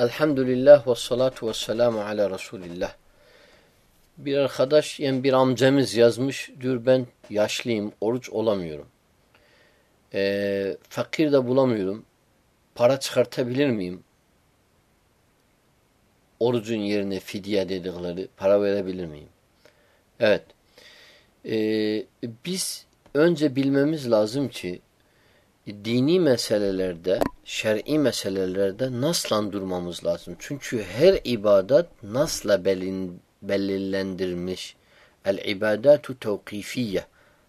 Elhamdülillah ve salatu ve selamu ala Resulillah. Bir arkadaş, yani bir amcamız yazmış, diyor ben yaşlıyım, oruç olamıyorum. Ee, fakir de bulamıyorum. Para çıkartabilir miyim? Orucun yerine fidye dedikleri para verebilir miyim? Evet. Ee, biz önce bilmemiz lazım ki dini meselelerde, şer'i meselelerde nasla durmamız lazım. Çünkü her ibadet nasla belin, belirlendirilmiş. El ibadatu tevkifiyye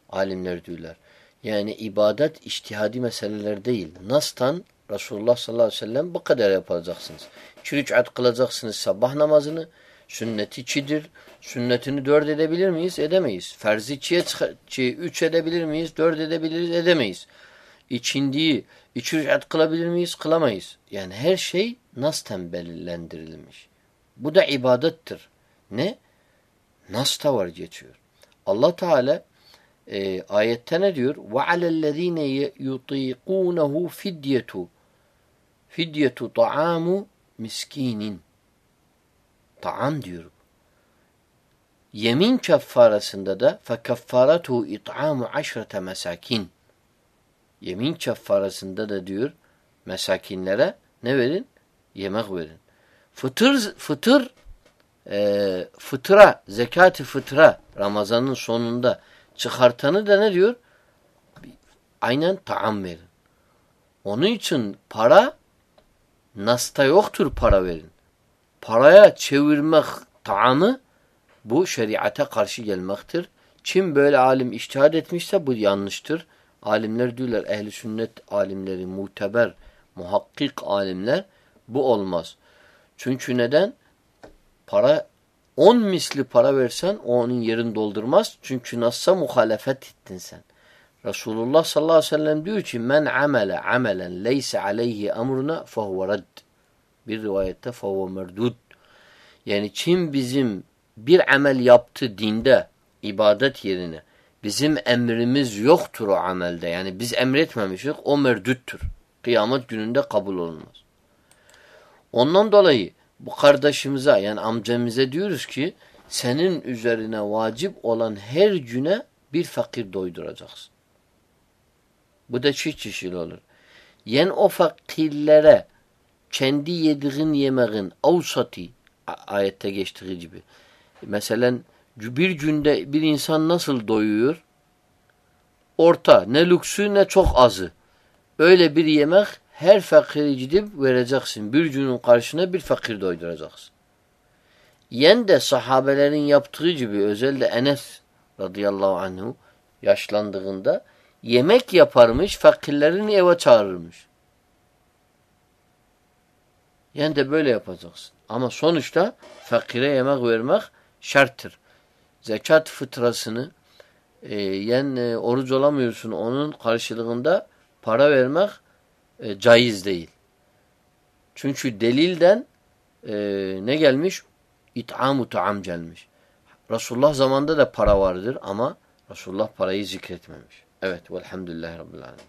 alimler diyorlar. Yani ibadet iştihadi meseleler değil. Nas'tan Resulullah sallallahu aleyhi ve sellem bu kadar yapacaksınız. İki rükat kılacaksınız sabah namazını. Sünneti çidir. Sünnetini dört edebilir miyiz? Edemeyiz. Ferzi çiye, çiye üç edebilir miyiz? Dört edebiliriz? Edemeyiz içindiği iki rükat kılabilir miyiz? Kılamayız. Yani her şey nas'ten belirlendirilmiş. Bu da ibadettir. Ne? Nas'ta var geçiyor. Allah Teala e, ayette ne diyor? وَعَلَى الَّذ۪ينَ يُط۪يقُونَهُ فِدْيَةُ فِدْيَةُ طَعَامُ miskinin. Taam diyor. Yemin keffarasında da فَكَفَّارَتُهُ اِطْعَامُ عَشْرَةَ mesakin. Yemin keffarasında da diyor mesakinlere ne verin? Yemek verin. Fıtır, fıtır e, fıtıra, zekat-ı fıtıra Ramazan'ın sonunda çıkartanı da ne diyor? Aynen taam verin. Onun için para nasta yoktur para verin. Paraya çevirmek taamı bu şeriate karşı gelmektir. Kim böyle alim iştihad etmişse bu yanlıştır. Alimler diyorlar ehli sünnet alimleri muteber, muhakkik alimler bu olmaz. Çünkü neden? Para on misli para versen o onun yerini doldurmaz. Çünkü nasılsa muhalefet ettin sen. Resulullah sallallahu aleyhi ve sellem diyor ki men amele amelen leyse aleyhi emruna fehuve redd. Bir rivayette fehuve merdud. Yani kim bizim bir amel yaptı dinde, ibadet yerine Bizim emrimiz yoktur o amelde. Yani biz emretmemişiz. O merdüttür. Kıyamet gününde kabul olunmaz. Ondan dolayı bu kardeşimize yani amcamıza diyoruz ki senin üzerine vacip olan her güne bir fakir doyduracaksın. Bu da çift çeşitli olur. Yen o fakirlere kendi yediğin yemeğin avsati ayette geçtiği gibi. Mesela bir günde bir insan nasıl doyuyor? Orta. Ne lüksü ne çok azı. Öyle bir yemek her fakiri gidip vereceksin. Bir günün karşına bir fakir doyduracaksın. Yen de sahabelerin yaptığı gibi özellikle Enes radıyallahu anhu yaşlandığında yemek yaparmış, fakirlerini eve çağırırmış. Yen de böyle yapacaksın. Ama sonuçta fakire yemek vermek şarttır zekat fıtrasını e, yen e, oruç olamıyorsun onun karşılığında para vermek e, caiz değil. Çünkü delilden e, ne gelmiş? İt'amu tu'am gelmiş. Resulullah zamanında da para vardır ama Resulullah parayı zikretmemiş. Evet velhamdülillahi rabbil alemin.